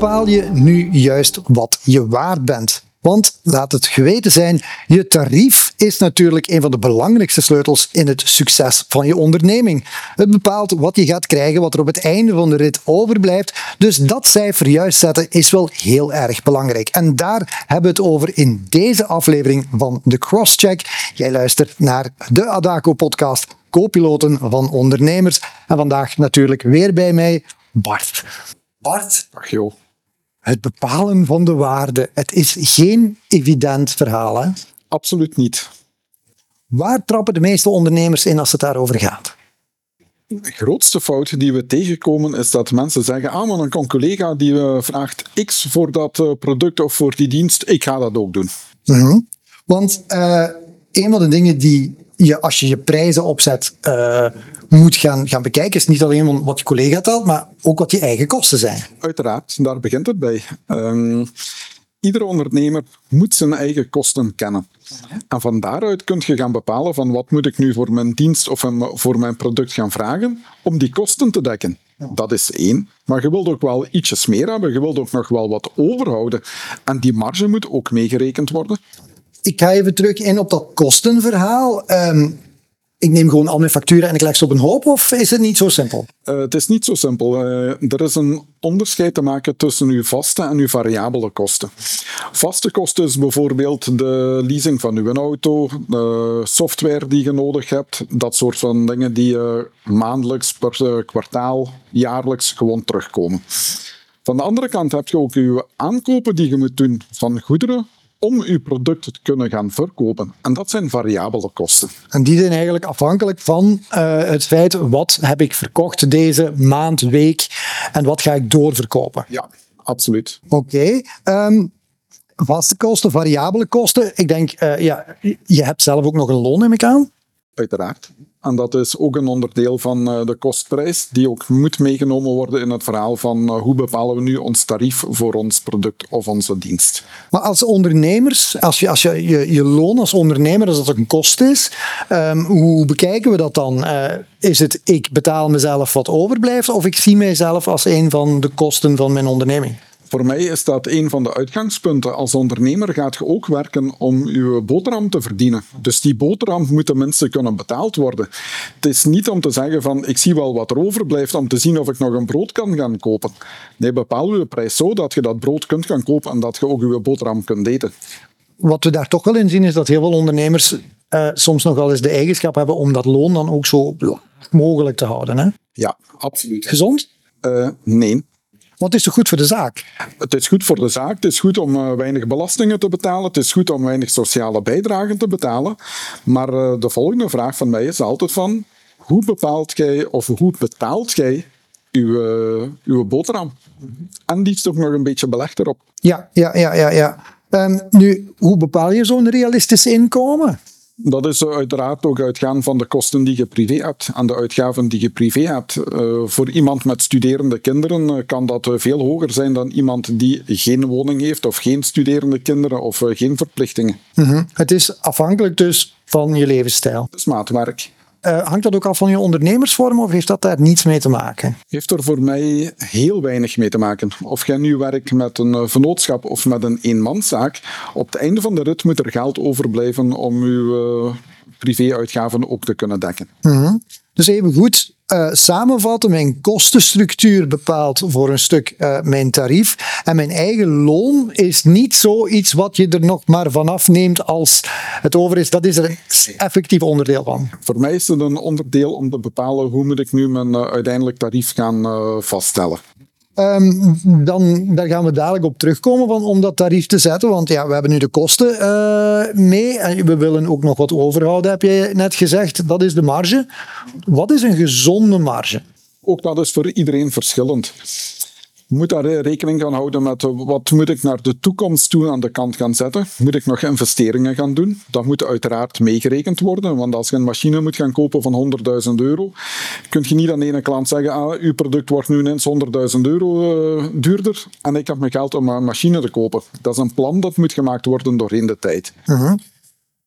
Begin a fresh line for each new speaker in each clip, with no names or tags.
bepaal je nu juist wat je waard bent? Want laat het geweten zijn, je tarief is natuurlijk een van de belangrijkste sleutels in het succes van je onderneming. Het bepaalt wat je gaat krijgen, wat er op het einde van de rit overblijft. Dus dat cijfer juist zetten is wel heel erg belangrijk. En daar hebben we het over in deze aflevering van de Crosscheck. Jij luistert naar de Adaco-podcast Co-piloten van ondernemers. En vandaag natuurlijk weer bij mij Bart. Bart.
Ach joh.
Het bepalen van de waarde. Het is geen evident verhaal. Hè?
Absoluut niet.
Waar trappen de meeste ondernemers in als het daarover gaat?
De grootste fout die we tegenkomen is dat mensen zeggen: Ah, maar een collega die eh, vraagt X voor dat eh, product of voor die dienst, ik ga dat ook doen.
Mhm. Want uh, een van de dingen die je, als je je prijzen opzet, uh, moet gaan, gaan bekijken, is niet alleen wat je collega telt, maar ook wat je eigen kosten zijn.
Uiteraard, daar begint het bij. Um, iedere ondernemer moet zijn eigen kosten kennen. En van daaruit kun je gaan bepalen van wat moet ik nu voor mijn dienst of voor mijn product gaan vragen om die kosten te dekken. Dat is één. Maar je wilt ook wel ietsjes meer hebben. Je wilt ook nog wel wat overhouden. En die marge moet ook meegerekend worden.
Ik ga even terug in op dat kostenverhaal. Um, ik neem gewoon al mijn facturen en ik leg ze op een hoop, of is het niet zo simpel?
Uh, het is niet zo simpel. Uh, er is een onderscheid te maken tussen uw vaste en uw variabele kosten. Vaste kosten is bijvoorbeeld de leasing van uw auto, de software die je nodig hebt, dat soort van dingen die uh, maandelijks, per kwartaal, jaarlijks gewoon terugkomen. Van de andere kant heb je ook uw aankopen die je moet doen van goederen om uw product te kunnen gaan verkopen. En dat zijn variabele kosten.
En die zijn eigenlijk afhankelijk van uh, het feit wat heb ik verkocht deze maand, week en wat ga ik doorverkopen.
Ja, absoluut.
Oké. Okay. Um, vaste kosten, variabele kosten. Ik denk, uh, ja, je hebt zelf ook nog een loon, neem ik aan.
Uiteraard. En dat is ook een onderdeel van uh, de kostprijs, die ook moet meegenomen worden in het verhaal van uh, hoe bepalen we nu ons tarief voor ons product of onze dienst.
Maar als ondernemers, als je, als je, je, loon als ondernemer, als dat een kost is, um, hoe bekijken we dat dan? Uh, is het ik betaal mezelf wat overblijft of ik zie mijzelf als een van de kosten van mijn onderneming?
Voor mij is dat een van de uitgangspunten. Als ondernemer gaat je ook werken om je boterham te verdienen. Dus die boterham moet tenminste kunnen betaald worden. Het is niet om te zeggen van ik zie wel wat er overblijft om te zien of ik nog een brood kan gaan kopen. Nee, bepaal je prijs zo dat je dat brood kunt gaan kopen en dat je ook je boterham kunt eten.
Wat we daar toch wel in zien is dat heel veel ondernemers uh, soms nog wel eens de eigenschap hebben om dat loon dan ook zo laag mogelijk te houden. Hè?
Ja, absoluut.
Gezond?
Uh, nee.
Want het is toch goed voor de zaak?
Het is goed voor de zaak. Het is goed om uh, weinig belastingen te betalen. Het is goed om weinig sociale bijdragen te betalen. Maar uh, de volgende vraag van mij is altijd van... Hoe bepaalt jij of hoe betaalt jij uw, uh, uw boterham? En die is ook nog een beetje belegd erop.
Ja, ja, ja, ja. ja. Um, nu, hoe bepaal je zo'n realistisch inkomen?
Dat is uiteraard ook uitgaan van de kosten die je privé hebt en de uitgaven die je privé hebt. Uh, voor iemand met studerende kinderen uh, kan dat uh, veel hoger zijn dan iemand die geen woning heeft of geen studerende kinderen of geen verplichtingen.
Mm -hmm. Het is afhankelijk dus van je levensstijl.
Het is maatwerk.
Uh, hangt dat ook af van je ondernemersvorm of heeft dat daar niets mee te maken?
Heeft er voor mij heel weinig mee te maken. Of jij nu werkt met een vennootschap of met een eenmanszaak, op het einde van de rit moet er geld overblijven om uh, privéuitgaven ook te kunnen dekken.
Mm -hmm. Dus even goed, uh, samenvatten, mijn kostenstructuur bepaalt voor een stuk uh, mijn tarief. En mijn eigen loon is niet zoiets wat je er nog maar vanaf neemt als het over is. Dat is er een effectief onderdeel van.
Voor mij is het een onderdeel om te bepalen hoe moet ik nu mijn uh, uiteindelijk tarief gaan vaststellen.
Um, dan, daar gaan we dadelijk op terugkomen van, om dat tarief te zetten. Want ja, we hebben nu de kosten uh, mee en we willen ook nog wat overhouden, heb je net gezegd. Dat is de marge. Wat is een gezonde marge?
Ook dat is voor iedereen verschillend. Je moet daar rekening gaan houden met wat moet ik naar de toekomst toe aan de kant gaan zetten. Moet ik nog investeringen gaan doen? Dat moet uiteraard meegerekend worden, want als je een machine moet gaan kopen van 100.000 euro, kun je niet aan de ene klant zeggen, ah, uw product wordt nu ineens 100.000 euro uh, duurder en ik heb mijn geld om een machine te kopen. Dat is een plan dat moet gemaakt worden doorheen de tijd.
Uh -huh.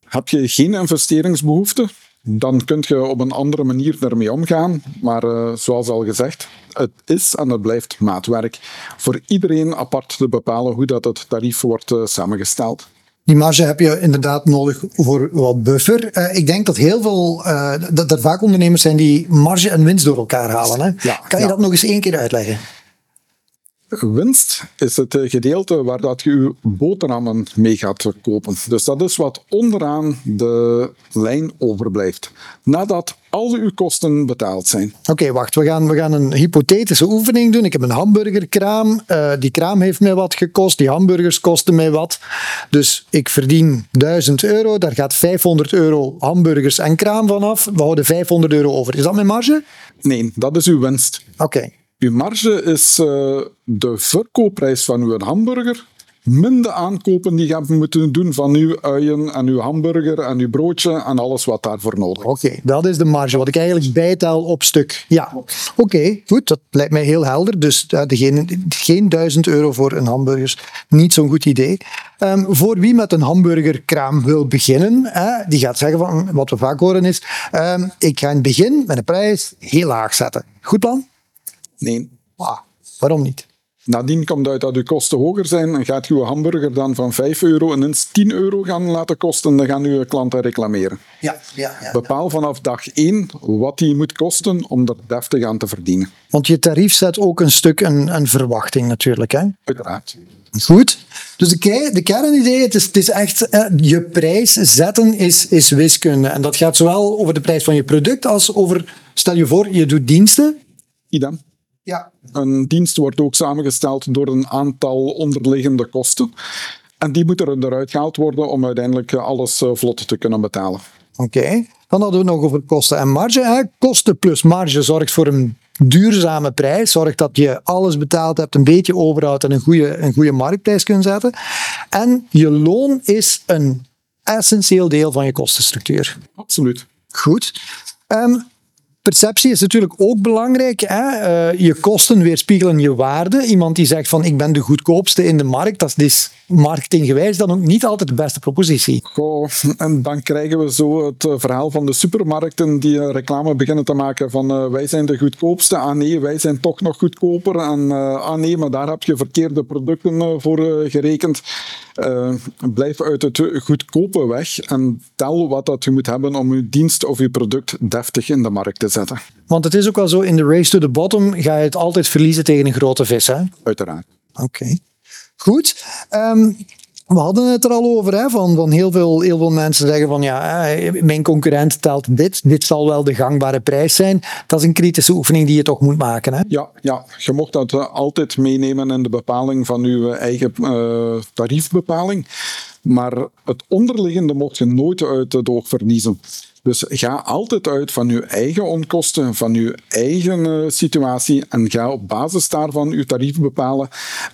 Heb je geen investeringsbehoefte? Dan kun je op een andere manier ermee omgaan. Maar uh, zoals al gezegd, het is en het blijft maatwerk. Voor iedereen apart te bepalen hoe dat het tarief wordt uh, samengesteld.
Die marge heb je inderdaad nodig voor wat buffer. Uh, ik denk dat heel veel, dat er vaak ondernemers zijn die marge en winst door elkaar halen. Hè? Ja, kan je ja. dat nog eens één keer uitleggen?
Winst is het eh, gedeelte waar dat je je boterhammen mee gaat kopen. Dus dat is wat onderaan de lijn overblijft. Nadat al uw kosten betaald zijn.
Oké, wacht. We gaan, we gaan een hypothetische oefening doen. Ik heb een hamburgerkraam. Uh, die kraam heeft mij wat gekost. Die hamburgers kosten mij wat. Dus ik verdien 1000 euro. Daar gaat 500 euro hamburgers en kraam vanaf. We houden 500 euro over. Is dat mijn marge?
Nee, dat is uw winst.
Oké.
Uw marge is uh, de verkoopprijs van uw hamburger min de aankopen die je hebt moeten doen van uw uien en uw hamburger en uw broodje en alles wat daarvoor nodig is.
Oké, dat is de marge, wat ik eigenlijk bijtel op stuk. Ja, oké, goed, dat lijkt mij heel helder. Dus degene, geen 1000 euro voor een hamburger, niet zo'n goed idee. Um, voor wie met een hamburgerkraam wil beginnen, hè, die gaat zeggen van, wat we vaak horen is, um, ik ga in het begin met een prijs heel laag zetten. Goed plan?
Nee.
Ah, waarom niet?
Nadien komt uit dat uw kosten hoger zijn en gaat uw hamburger dan van 5 euro ineens 10 euro gaan laten kosten, dan gaan uw klanten reclameren.
Ja, ja, ja,
Bepaal vanaf dag 1 wat die moet kosten om er deftig aan te verdienen.
Want je tarief zet ook een stuk een, een verwachting natuurlijk. Hè?
Uiteraard.
Goed. Dus de, de kernidee, het is, het is echt eh, je prijs zetten is, is wiskunde. En dat gaat zowel over de prijs van je product als over, stel je voor, je doet diensten.
Idem.
Ja.
Een dienst wordt ook samengesteld door een aantal onderliggende kosten. En die moeten eruit gehaald worden om uiteindelijk alles eh, vlot te kunnen betalen.
Oké, dan hadden we nog over kosten en marge. Kosten plus marge zorgt voor een duurzame prijs. Zorgt dat je alles betaald hebt, een beetje overhoudt en een goede, een goede marktprijs kunt zetten. En je loon is een essentieel deel van je kostenstructuur.
Absoluut.
Goed. Um, Perceptie is natuurlijk ook belangrijk. Hè? Uh, je kosten weerspiegelen je waarde. Iemand die zegt van ik ben de goedkoopste in de markt, dat is marketinggewijs dan ook niet altijd de beste propositie.
Goh, en dan krijgen we zo het eh, verhaal van de supermarkten die uh, reclame beginnen te maken van wij zijn de goedkoopste, ah nee, wij zijn toch nog goedkoper en ah nee, maar daar heb je verkeerde producten voor gerekend. blijf uit het goedkope weg en tel wat dat je moet hebben om je dienst of je product deftig in de markt te zetten.
Want het is ook wel zo, in de race to the bottom ga je het altijd verliezen tegen een grote vis, hè?
Uiteraard.
Oké. Goed. Um, we hadden het er al over, hè, van, van heel, veel, heel veel mensen zeggen van ja, mijn concurrent telt dit, dit zal wel de gangbare prijs zijn. Dat is een kritische oefening die je toch moet maken. Hè?
Ja, ja, je mocht dat altijd meenemen in de bepaling van je eigen uh, tariefbepaling. Maar het onderliggende mocht je nooit uit het oog verliezen. Dus ga altijd uit van je eigen onkosten, van je eigen uh, situatie en ga op basis daarvan je tarief bepalen.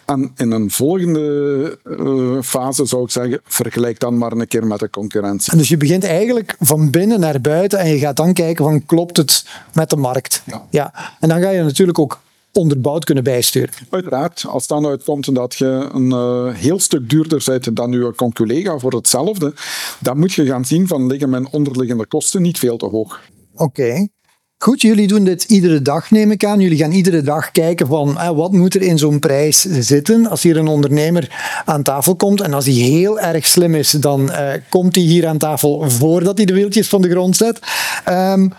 En in een volgende uh, fase zou ik zeggen, vergelijk dan maar een keer met de concurrentie.
En dus je begint eigenlijk van binnen naar buiten en je gaat dan kijken van klopt het met de markt.
Ja.
ja. En dan ga je natuurlijk ook onderbouwd kunnen bijsturen.
Uiteraard, als dan uitkomt dat je een uh, heel stuk duurder bent dan je conculega voor hetzelfde, dan moet je gaan zien van liggen mijn onderliggende kosten niet veel te hoog.
Oké. Okay. Goed, jullie doen dit iedere dag, neem ik aan. Jullie gaan iedere dag kijken van eh, wat moet er in zo'n prijs zitten. Als hier een ondernemer aan tafel komt en als hij heel erg slim is, dan uh, komt hij hier aan tafel voordat hij de wieltjes van de grond zet. Um,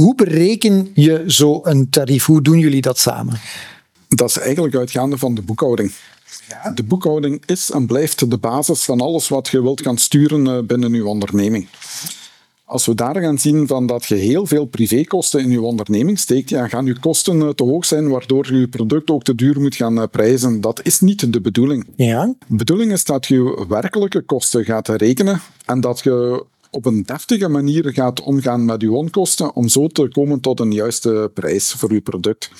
hoe bereken je zo een tarief? Hoe doen jullie dat samen?
Dat is eigenlijk uitgaande van de boekhouding. Ja. De boekhouding is en blijft de basis van alles wat je wilt gaan sturen eh, binnen je onderneming. Als we daar gaan zien van dat je heel veel privékosten in je onderneming steekt, ja, gaan je kosten eh, te hoog zijn, waardoor je je product ook te duur moet gaan eh, prijzen. Dat is niet de bedoeling.
Ja.
De bedoeling is dat je werkelijke kosten gaat rekenen en dat je op een deftige manier gaat omgaan met uw onkosten om zo te komen tot een juiste prijs voor uw product.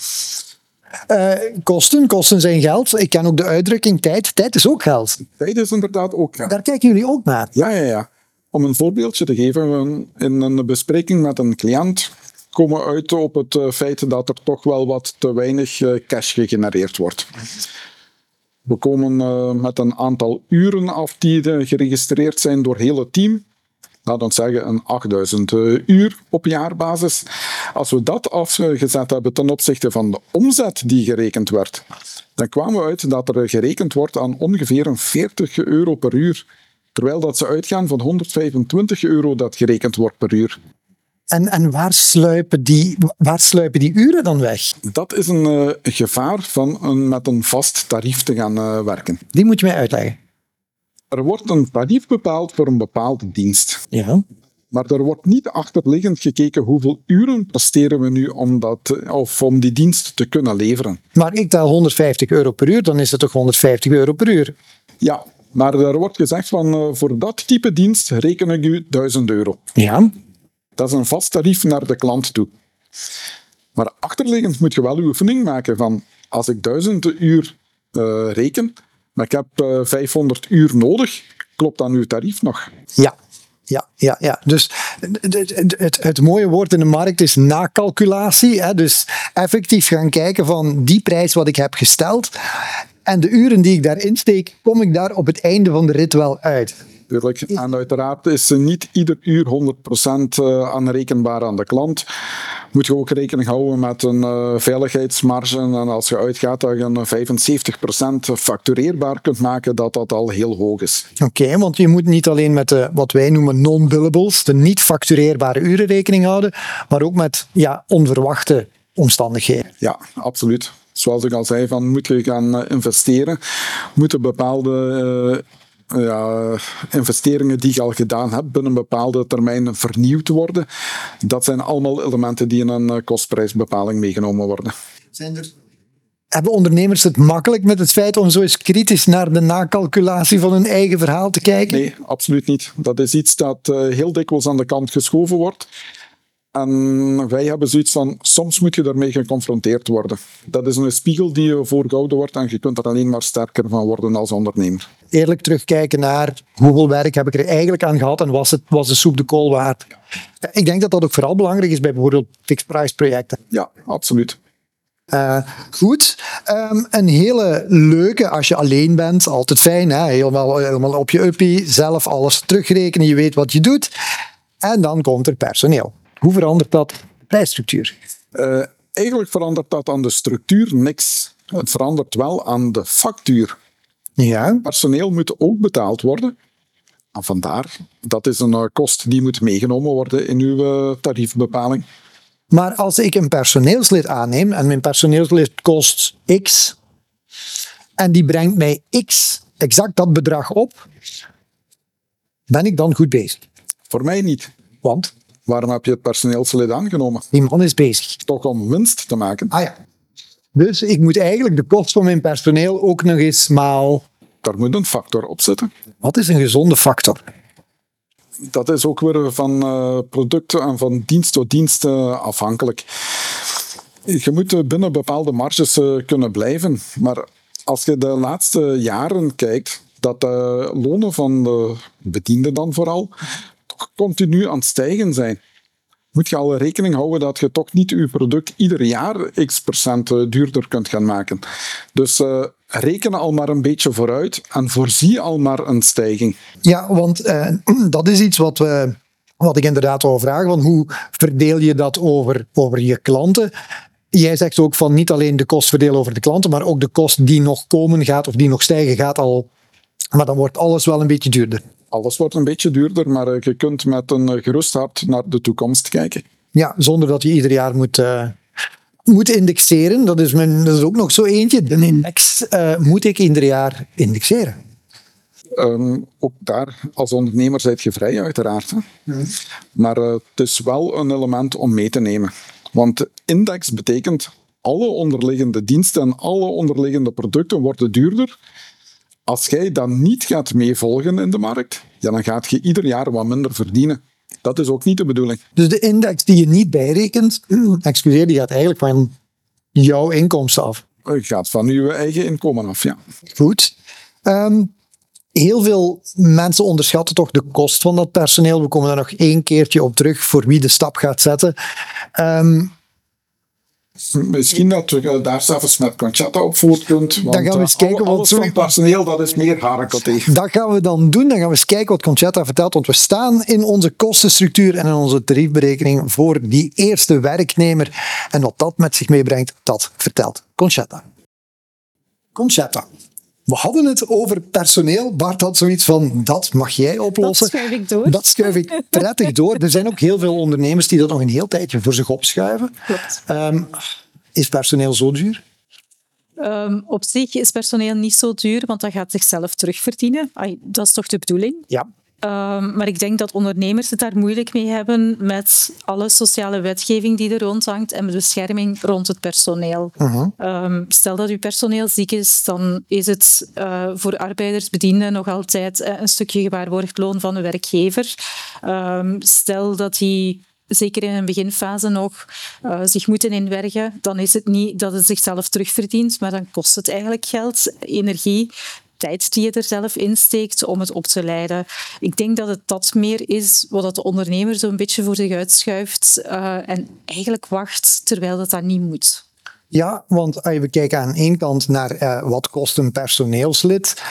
Uh, kosten, kosten zijn geld. Ik ken ook de uitdrukking tijd. Tijd is ook geld.
Tijd is inderdaad ook geld.
Daar kijken jullie ook naar.
Ja, ja, ja. Om een voorbeeldje te geven, in een bespreking met een cliënt komen we uit op het eh, feit dat er toch wel wat te weinig eh, cash gegenereerd wordt. We komen met een aantal uren af die geregistreerd zijn door heel het team. Laat ons zeggen een 8000 uur op jaarbasis. Als we dat afgezet hebben ten opzichte van de omzet die gerekend werd, dan kwamen we uit dat er gerekend wordt aan ongeveer een 40 euro per uur. Terwijl dat ze uitgaan van 125 euro dat gerekend wordt per uur.
En, en waar, sluipen die, waar sluipen die uren dan weg?
Dat is een uh, gevaar van een, met een vast tarief te gaan uh, werken.
Die moet je mij uitleggen.
Er wordt een tarief bepaald voor een bepaalde dienst.
Ja.
Maar er wordt niet achterliggend gekeken hoeveel uren presteren we nu om, dat, of om die dienst te kunnen leveren.
Maar ik tel 150 euro per uur, dan is het toch 150 euro per uur?
Ja, maar er wordt gezegd van uh, voor dat type dienst reken ik u 1000 euro.
Ja.
Dat is een vast tarief naar de klant toe. Maar achterliggend moet je wel uw oefening maken van als ik 1000 uur uh, reken, maar ik heb uh, 500 uur nodig, klopt dan uw tarief nog?
Ja, ja, ja, ja. Dus het, het, het, mooie woord in de markt is nakalculatie. Hè? Dus effectief gaan kijken van die prijs wat ik heb gesteld en de uren die ik daarin steek, kom ik daar op het einde van de rit wel uit.
Tuurlijk. En uiteraard is niet ieder uur 100% aanrekenbaar aan de klant. Moet je ook rekening houden met een uh, veiligheidsmarge. En als je uitgaat dat je een 75% factureerbaar kunt maken, dat dat al heel hoog is.
Oké, okay, want je moet niet alleen met de, wat wij noemen non-billables, de niet factureerbare uren rekening houden, maar ook met ja, onverwachte omstandigheden.
Ja, absoluut zoals ik al zei, van moet je gaan investeren, moeten bepaalde ja, investeringen die je al gedaan hebt binnen een bepaalde termijn vernieuwd worden. Dat zijn allemaal elementen die in een kostprijsbepaling meegenomen worden.
Zijn er hebben ondernemers het makkelijk met het feit om zo eens kritisch naar de nakalculatie van hun eigen verhaal te kijken?
Nee, absoluut niet. Dat is iets dat heel dikwijls aan de kant geschoven wordt. En wij hebben zoiets van, soms moet je daarmee geconfronteerd worden. Dat is een spiegel die je voorgehouden wordt en je kunt er alleen maar sterker van worden als ondernemer.
Eerlijk terugkijken naar hoeveel werk heb ik er eigenlijk aan gehad en was, het, was de soep de kool waard? Ik denk dat dat ook vooral belangrijk is bij bijvoorbeeld fixed price projecten.
Ja, absoluut.
Uh, goed, um, een hele leuke als je alleen bent, altijd fijn, hè? Helemaal, helemaal op je uppie, zelf alles terugrekenen, je weet wat je doet. En dan komt er personeel. Hoe verandert dat de prijsstructuur?
Uh, eigenlijk verandert dat aan de structuur niks. Het verandert wel aan de factuur.
Ja.
Personeel moet ook betaald worden. En vandaar, dat is een uh, kost die moet meegenomen worden in uw uh, tariefbepaling.
Maar als ik een personeelslid aanneem en mijn personeelslid kost x en die brengt mij x, exact dat bedrag op, ben ik dan goed bezig?
Voor mij niet.
Want?
Waarom heb je het personeelslid aangenomen?
Die man is bezig.
Toch om winst te maken.
Ah ja. Dus ik moet eigenlijk de kost van mijn personeel ook nog eens maal.
Daar moet een factor op zitten.
Wat is een gezonde factor?
Dat is ook weer van uh, producten en van dienst tot dienst uh, afhankelijk. Je moet binnen bepaalde marges uh, kunnen blijven. Maar als je de laatste jaren kijkt, dat de lonen van de bedienden dan vooral continu aan het stijgen zijn. Moet je al rekening houden dat je toch niet je product ieder jaar x procent eh, duurder kunt gaan maken. Dus uh, reken al maar een beetje vooruit en voorzie al maar een stijging.
Ja, want uh, dat is iets wat, we, wat ik inderdaad wil vragen. Van hoe verdeel je dat over, over je klanten? Jij zegt ook van niet alleen de kost verdelen over de klanten, maar ook de kost die nog komen gaat of die nog stijgen gaat al. Maar dan wordt alles wel een beetje duurder
alles wordt een beetje duurder, maar je kunt met een gerust hart naar de toekomst kijken.
Ja, zonder dat je ieder jaar moet, uh, moet indexeren. Dat is, mijn, dat is ook nog zo eentje. De index uh, moet ik ieder jaar indexeren.
Um, ook daar, als ondernemer, zijt je vrij, uiteraard. Hmm. Maar uh, het is wel een element om mee te nemen. Want index betekent alle onderliggende diensten en alle onderliggende producten worden duurder als jij dan niet gaat meevolgen in de markt, ja, dan gaat je ieder jaar wat minder verdienen. Dat is ook niet de bedoeling.
Dus de index die je niet bijrekent, excuseer, die gaat eigenlijk van jouw inkomsten af.
Het gaat van je eigen inkomen af, ja.
Goed. Um, heel veel mensen onderschatten toch de kost van dat personeel. We komen daar nog één keertje op terug voor wie de stap gaat zetten. Um,
Misschien dat je eh, daar zelfs met Conchetta op voort kunt. Want
Dan gaan we eens
eh,
kijken
alle-
wat
van personeel, dat is meer.
Dat gaan we dan doen. Dan gaan we eens kijken wat Conchetta vertelt. Want we staan in onze kostenstructuur en in onze tariefberekening voor die eerste werknemer. En wat dat met zich meebrengt, dat vertelt Conchetta. Conchetta. We hadden het over personeel. Bart had zoiets van, dat mag jij oplossen.
Dat schuif ik door.
Dat schuif ik prettig door. Er zijn ook heel veel ondernemers die dat nog een heel tijdje voor zich opschuiven.
Klopt.
Ehm, is personeel zo duur?
Ehm, op zich is personeel niet zo duur, want dat gaat zichzelf terugverdienen. Ai, dat is toch de bedoeling?
Ja.
Ehm, maar ik denk dat ondernemers het daar moeilijk mee hebben met alle sociale wetgeving die er rond hangt en met bescherming rond het personeel. Ehm, stel dat uw personeel ziek is, dan is het eh, voor arbeiders, bedienden nog altijd eh, een stukje gewaarborgd loon van de werkgever. Ehm, stel dat die zeker in een beginfase nog, eh, zich moeten inwerken, dan is het niet dat het zichzelf terugverdient, maar dan kost het eigenlijk geld, energie, tijd die je er zelf insteekt om het op te leiden. Ik denk dat het dat meer is wat de ondernemer zo'n beetje voor zich uitschuift eh, en eigenlijk wacht terwijl dat dat niet moet.
Ja, want we kijken aan één kant naar eh, wat kost een personeelslid.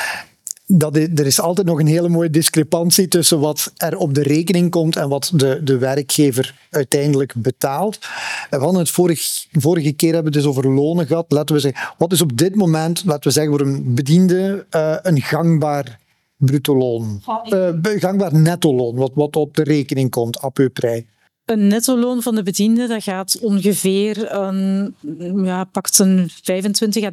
Dat er is altijd nog een hele mooie discrepantie tussen wat er op de rekening komt en wat de, de werkgever uiteindelijk betaalt. En We hadden het vorig, vorige keer hebben we het dus over lonen gehad. Laten we zeggen, wat is op dit moment, laten we zeggen, voor een bediende eh, een gangbaar bruto loon? Be- gangbaar netto loon, wat, wat op de rekening komt, à peu près.
Een nettoloon van de bediende dat gaat ongeveer een, ja, pakt een 25 à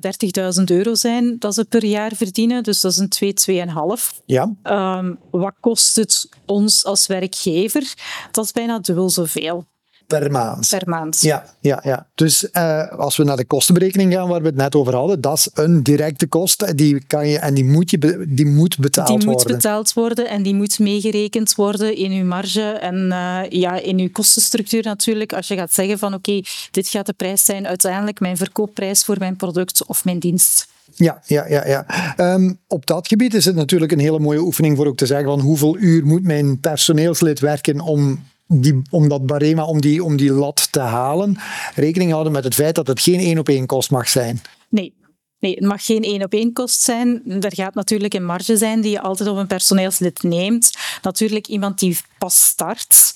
30.000 euro zijn dat ze per jaar verdienen. Dus dat is een 2, 2,5.
Ja,
Ehm, wat kost het ons als werkgever? Dat is bijna dubbel zoveel
per maand.
per maand.
Ja, ja, ja. Dus eh, als we naar de kostenberekening gaan waar we het net over hadden, dat is een directe kost die kan je, en die moet, je, die moet betaald
Die moet
worden.
betaald worden en die moet meegerekend worden in uw marge en eh, ja, in uw kostenstructuur natuurlijk. Als je gaat zeggen van oké, dit gaat de prijs zijn uiteindelijk mijn verkoopprijs voor mijn product of mijn dienst.
Ja, ja, ja. ja. Ehm, op dat gebied is het natuurlijk een hele mooie oefening voor ook te zeggen van hoeveel uur moet mijn personeelslid werken om, die, om dat barema, om die, om die lat te halen. Rekening houden met het feit dat het geen één op één kost mag zijn.
Nee. Nee, het mag geen één op één kost zijn. Er gaat natuurlijk een marge zijn die je altijd op een personeelslid neemt. Natuurlijk iemand die pas start,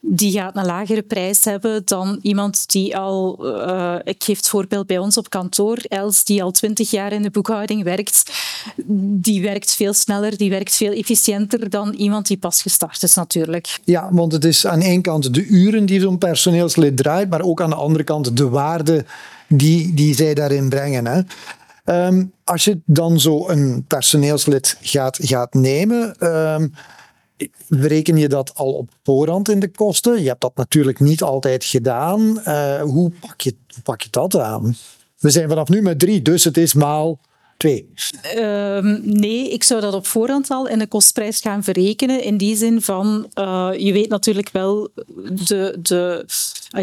die gaat een lagere prijs hebben dan iemand die al, eh, ik geef het voorbeeld bij ons op kantoor, Els, die al twintig jaar in de boekhouding werkt. Die werkt veel sneller, die werkt veel efficiënter dan iemand die pas gestart is natuurlijk.
Ja, want het is aan één kant de uren die zo'n personeelslid draait, maar ook aan de andere kant de waarde die, die zij daarin brengen. Hè. Ehm, als je dan zo een personeelslid gaat, gaat nemen, ehm, bereken je dat al op voorhand in de kosten? Je hebt dat natuurlijk niet altijd gedaan. Eh, hoe, pak je, pak je dat aan? We zijn vanaf nu met drie, dus het is maal twee.
Ehm, nee, ik zou dat op voorhand al in de kostprijs gaan verrekenen. In die zin van, eh, je weet natuurlijk wel de, de,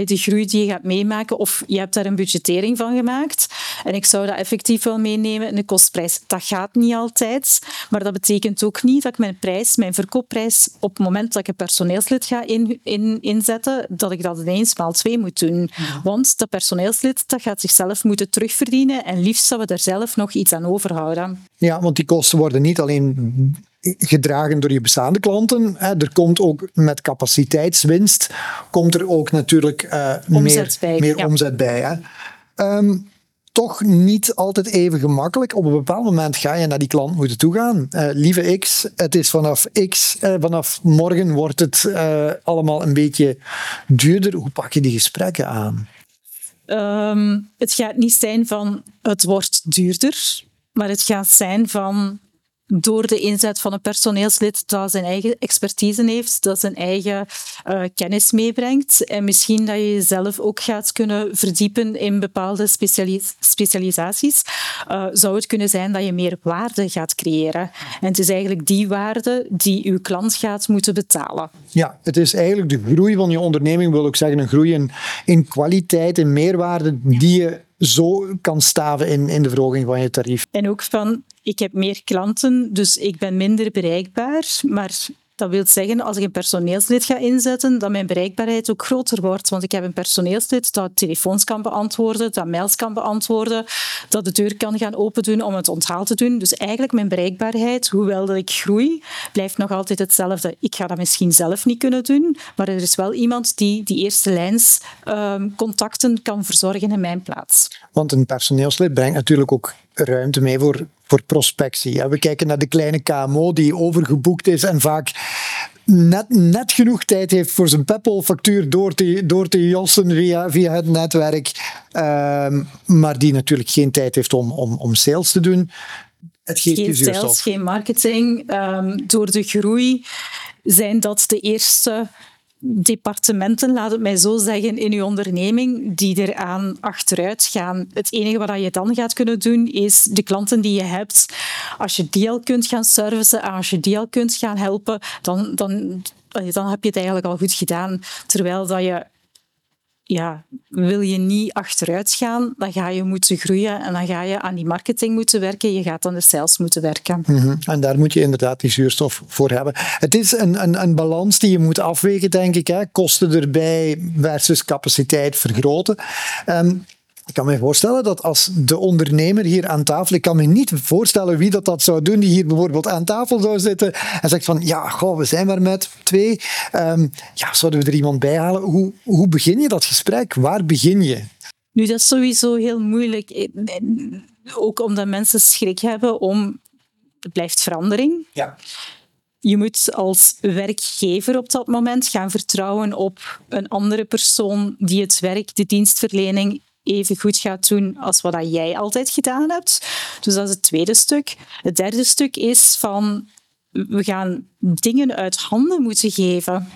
de groei die je gaat meemaken of je hebt daar een budgettering van gemaakt. En ik zou dat effectief wel meenemen in de kostprijs. Dat gaat niet altijd, maar dat betekent ook niet dat ik mijn prijs, mijn verkoopprijs, op het moment dat ik een personeelslid ga in, in, inzetten, dat ik dat ineens maal twee moet doen. Want dat personeelslid dat gaat zichzelf moeten terugverdienen en liefst zou we daar zelf nog iets aan overhouden.
Ja, want die kosten worden niet alleen gedragen door je bestaande klanten. Hè. Er komt ook met capaciteitswinst komt er ook natuurlijk eh,
Omzet
meer,
bij,
meer
ja.
omzet bij. Hè. Ehm, toch niet altijd even gemakkelijk. Op een bepaald moment ga je naar die klant moeten toegaan. Eh lieve X, het is vanaf X, eh, vanaf morgen wordt het eh, allemaal een beetje duurder. Hoe pak je die gesprekken aan?
Ehm, het gaat niet zijn van het wordt duurder, maar het gaat zijn van door de inzet van een personeelslid dat zijn eigen expertise heeft, dat zijn eigen eh, kennis meebrengt en misschien dat je jezelf ook gaat kunnen verdiepen in bepaalde specialis- specialisaties, eh, zou het kunnen zijn dat je meer waarde gaat creëren. En het is eigenlijk die waarde die uw klant gaat moeten betalen.
Ja, het is eigenlijk de groei van je onderneming, wil ik zeggen, een groei in, in kwaliteit en meerwaarde die je zo kan staven in, in de verhoging van je tarief.
En ook van, ik heb meer klanten, dus ik ben minder bereikbaar, maar Dat wil zeggen, als ik een personeelslid ga inzetten, dat mijn bereikbaarheid ook groter wordt. Want ik heb een personeelslid dat telefoons kan beantwoorden, dat mails kan beantwoorden, dat de deur kan gaan open doen om het onthaal te doen. Dus eigenlijk mijn bereikbaarheid, hoewel dat ik groei, blijft nog altijd hetzelfde. Ik ga dat misschien zelf niet kunnen doen, maar er is wel iemand die die eerste lijns ehm, contacten kan verzorgen in mijn plaats.
Want een personeelslid brengt natuurlijk ook ruimte mee voor, voor prospectie. We kijken naar de kleine KMO die overgeboekt is en vaak net, net genoeg tijd heeft voor zijn Peppel-factuur door te, door te jossen via, via het netwerk, ehm, maar die natuurlijk geen tijd heeft om, om, om sales te doen.
Het geeft geen sales, geen marketing. Um, door de groei zijn dat de eerste departementen, laat het mij zo zeggen, in je onderneming die eraan achteruit gaan. Het enige wat je dan gaat kunnen doen, is de klanten die je hebt, als je die al kunt gaan servicen, als je die al kunt gaan helpen, dan, dan, dan heb je het eigenlijk al goed gedaan. Terwijl dat je ja, wil je niet achteruit gaan, dan ga je moeten groeien en dan ga je aan die marketing moeten werken. Je gaat aan de sales moeten werken.
Mhm. En daar moet je inderdaad die zuurstof voor hebben. Het is een, een, een balans die je moet afwegen, denk ik. Hè? Kosten erbij versus capaciteit vergroten. Um, ik kan me voorstellen dat als de ondernemer hier aan tafel, ik kan me niet voorstellen wie dat, dat zou doen, die hier bijvoorbeeld aan tafel zou zitten en zegt van, ja, goh, we zijn maar met twee. Um, ja, zouden we er iemand bij halen? Hoe, hoe begin je dat gesprek? Waar begin je?
Nu, dat is sowieso heel moeilijk. Eh, ook omdat mensen schrik hebben om... Het blijft verandering.
Ja.
Je moet als werkgever op dat moment gaan vertrouwen op een andere persoon die het werk, de dienstverlening even goed gaat doen als wat jij altijd gedaan hebt. Dus dat is het tweede stuk. Het derde stuk is van we gaan dingen uit handen moeten geven.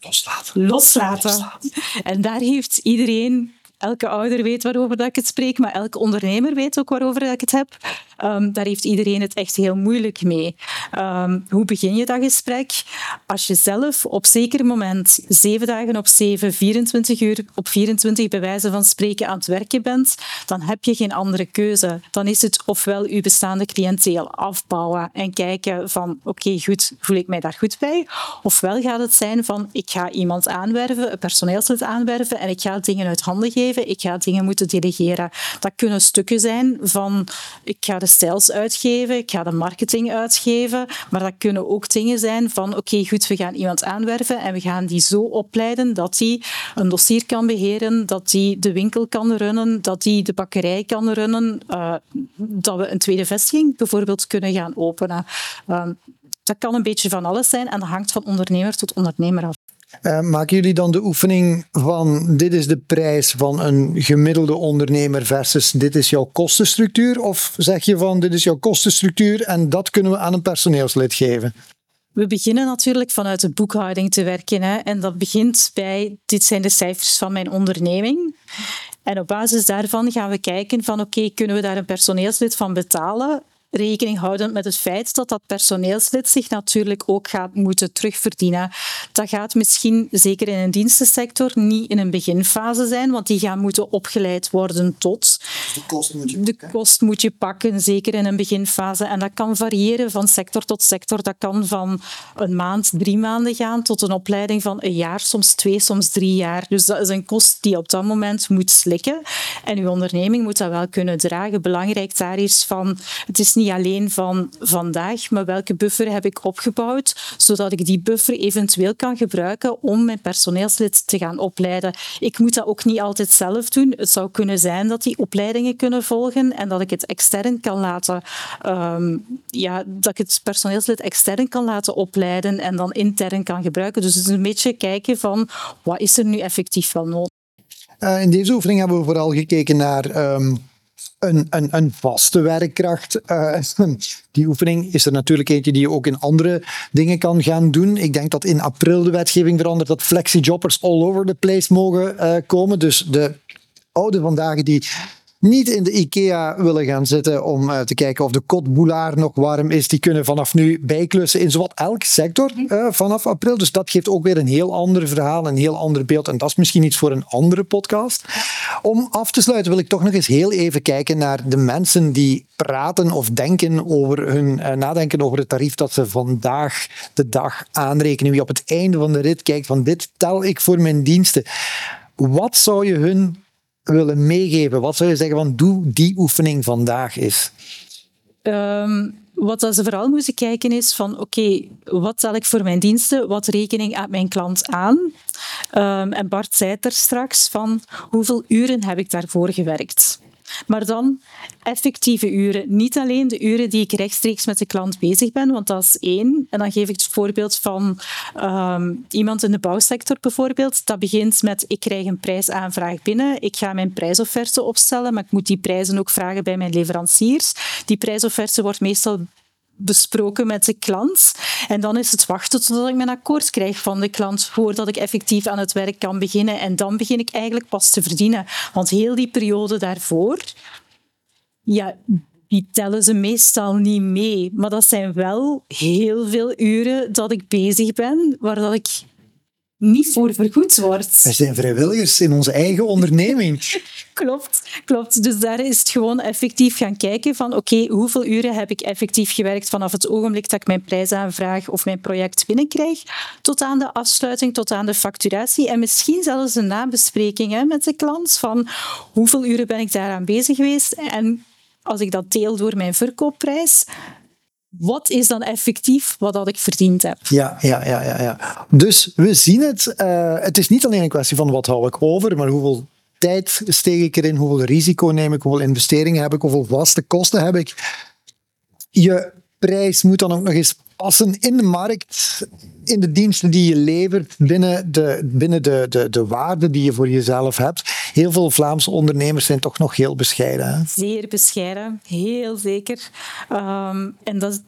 Loslaten.
Loslaten. Loslaten. En daar heeft iedereen elke ouder weet waarover dat ik het spreek, maar elke ondernemer weet ook waarover dat ik het heb. Um, daar heeft iedereen het echt heel moeilijk mee. Um, hoe begin je dat gesprek? Als je zelf op zeker moment, zeven dagen op zeven, 24 uur op 24 bij wijze van spreken aan het werken bent, dan heb je geen andere keuze. Dan is het ofwel je bestaande cliënteel afbouwen en kijken van oké, goed, voel ik mij daar goed bij? Ofwel gaat het zijn van ik ga iemand aanwerven, een personeelslid aanwerven en ik ga dingen uit handen geven ik ga dingen moeten delegeren. Dat kunnen stukken zijn van ik ga de stijls uitgeven, ik ga de marketing uitgeven, maar dat kunnen ook dingen zijn van oké, goed, we gaan iemand aanwerven en we gaan die zo opleiden dat die een dossier kan beheren, dat die de winkel kan runnen, dat die de bakkerij kan runnen, uh, dat we een tweede vestiging bijvoorbeeld kunnen gaan openen. Uh, dat kan een beetje van alles zijn en dat hangt van ondernemer tot ondernemer af.
Uh, maken jullie dan de oefening van dit is de prijs van een gemiddelde ondernemer versus dit is jouw kostenstructuur? Of zeg je van dit is jouw kostenstructuur en dat kunnen we aan een personeelslid geven?
We beginnen natuurlijk vanuit de boekhouding te werken. Hè, en dat begint bij dit zijn de cijfers van mijn onderneming. En op basis daarvan gaan we kijken van oké, kunnen we daar een personeelslid van betalen? Rekening houdend met het feit dat dat personeelslid zich natuurlijk ook gaat moeten terugverdienen. Dat gaat misschien, zeker in een dienstensector, niet in een beginfase zijn, want die gaan moeten opgeleid worden tot.
De kost moet je
pakken. De kost moet je pakken, zeker in een beginfase. En dat kan variëren van sector tot sector. Dat kan van een maand, drie maanden gaan, tot een opleiding van een jaar, soms twee, soms drie jaar. Dus dat is een kost die op dat moment moet slikken. En uw onderneming moet dat wel kunnen dragen. Belangrijk daar is van, het is niet alleen van vandaag, maar welke buffer heb ik opgebouwd, zodat ik die buffer eventueel kan gebruiken om mijn personeelslid te gaan opleiden. Ik moet dat ook niet altijd zelf doen. Het zou kunnen zijn dat die opleidingen kunnen volgen en dat ik het extern kan laten, um, ja, dat ik het personeelslid extern kan laten opleiden en dan intern kan gebruiken. Dus het is een beetje kijken van wat is er nu effectief wel nodig.
Uh, in deze oefening hebben we vooral gekeken naar um een, een, een vaste werkkracht. Uh, die oefening is er natuurlijk eentje die je ook in andere dingen kan gaan doen. Ik denk dat in april de wetgeving verandert dat flexi-jobbers all over the place mogen uh, komen. Dus de oude vandaag die niet in de IKEA willen gaan zitten om uh, te kijken of de kotboulaar nog warm is. Die kunnen vanaf nu bijklussen in zowat elk sector uh, vanaf april. Dus dat geeft ook weer een heel ander verhaal, een heel ander beeld. En dat is misschien iets voor een andere podcast. Om af te sluiten wil ik toch nog eens heel even kijken naar de mensen die praten of denken over hun, uh, nadenken over het tarief dat ze vandaag de dag aanrekenen. Wie op het einde van de rit kijkt van dit tel ik voor mijn diensten. Wat zou je hun willen meegeven? Wat zou je zeggen van doe die oefening vandaag eens?
Um, wat ze vooral moeten kijken is van oké, wat tel ik voor mijn diensten? Wat rekening aan mijn klant aan? Um, en Bart zei het er straks van hoeveel uren heb ik daarvoor gewerkt? Maar dan effectieve uren. Niet alleen de uren die ik rechtstreeks met de klant bezig ben, want dat is één. En dan geef ik het voorbeeld van um, iemand in de bouwsector bijvoorbeeld. Dat begint met ik krijg een prijsaanvraag binnen, ik ga mijn prijsofferte opstellen, maar ik moet die prijzen ook vragen bij mijn leveranciers. Die prijsofferte wordt meestal besproken met de klant. En dan is het wachten totdat ik mijn akkoord krijg van de klant voordat ik effectief aan het werk kan beginnen. En dan begin ik eigenlijk pas te verdienen. Want heel die periode daarvoor, ja, die tellen ze meestal niet mee. Maar dat zijn wel heel veel uren dat ik bezig ben, waar dat ik niet voor vergoed wordt.
Wij zijn vrijwilligers in onze eigen onderneming.
klopt, klopt. Dus daar is het gewoon effectief gaan kijken van oké, hoeveel uren heb ik effectief gewerkt vanaf het ogenblik dat ik mijn prijsaanvraag of mijn project binnenkrijg, tot aan de afsluiting, tot aan de facturatie en misschien zelfs een nabespreking hè, met de klant van hoeveel uren ben ik daaraan bezig geweest en als ik dat deel door mijn verkoopprijs, wat is dan effectief wat dat ik verdiend heb?
Ja, ja, ja, ja. ja. Dus we zien het. Uh, het is niet alleen een kwestie van wat hou ik over, maar hoeveel tijd steek ik erin, hoeveel risico neem ik, hoeveel investeringen heb ik, hoeveel vaste kosten heb ik. Je prijs moet dan ook nog eens passen in de markt, in de diensten die je levert, binnen de, binnen de, de, de waarde die je voor jezelf hebt. Heel veel Vlaamse ondernemers zijn toch nog heel bescheiden.
Zeer bescheiden, heel zeker. Um, en dat,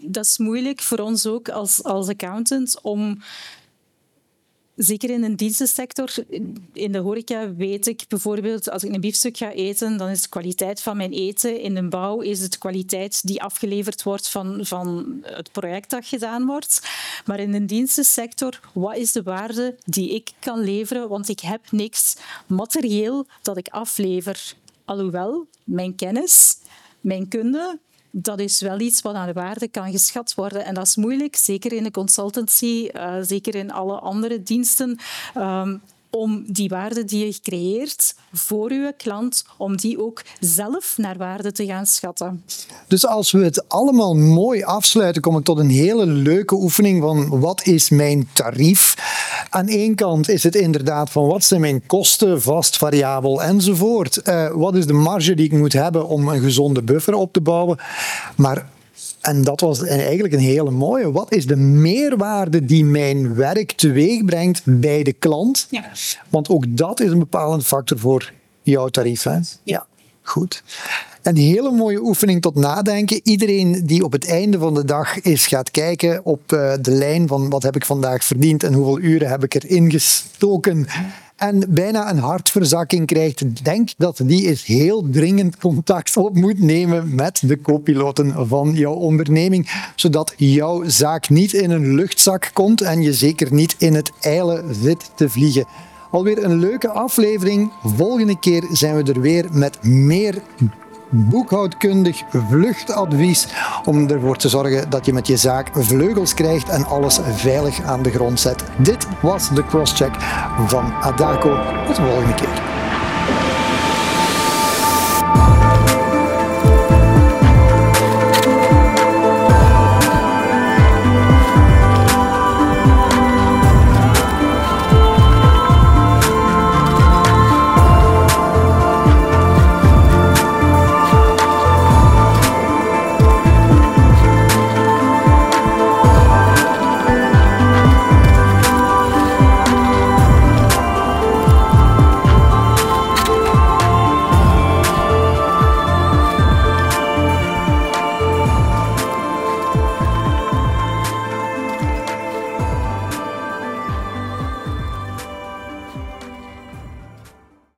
dat is moeilijk voor ons ook als, als accountant om zeker in een dienstensector, in de horeca weet ik bijvoorbeeld, als ik een biefstuk ga eten, dan is de kwaliteit van mijn eten. In de bouw is het de kwaliteit die afgeleverd wordt van, van het project dat gedaan wordt. Maar in de dienstensector, wat is de waarde die ik kan leveren? Want ik heb niks materieel dat ik aflever. Alhoewel, mijn kennis, mijn kunde, dat is wel iets wat aan de waarde kan geschat worden. En dat is moeilijk, zeker in de consultancy, uh, zeker in alle andere diensten. Um, om die waarde die je creëert voor je klant, om die ook zelf naar waarde te gaan schatten.
Dus als we het allemaal mooi afsluiten, kom ik tot een hele leuke oefening van wat is mijn tarief? Aan één kant is het inderdaad van wat zijn mijn kosten, vast, variabel enzovoort. Uh, wat is de marge die ik moet hebben om een gezonde buffer op te bouwen? Maar en dat was eigenlijk een hele mooie. Wat is de meerwaarde die mijn werk teweeg brengt bij de klant? Ja. Want ook dat is een bepalende factor voor jouw tarief. Hè? Ja. Goed. Een hele mooie oefening tot nadenken. Iedereen die op het einde van de dag eens gaat kijken op eh, de lijn van wat heb ik vandaag verdiend en hoeveel uren heb ik erin gestoken en bijna een hartverzakking krijgt, denk dat die is heel dringend contact op moet nemen met de co-piloten van jouw onderneming, zodat jouw zaak niet in een luchtzak komt en je zeker niet in het eilen zit te vliegen. Alweer een leuke aflevering. Volgende keer zijn we er weer met meer boekhoudkundig vluchtadvies om ervoor te zorgen dat je met je zaak vleugels krijgt en alles veilig aan de grond zet. Dit was de crosscheck van Adaco. Tot de volgende keer.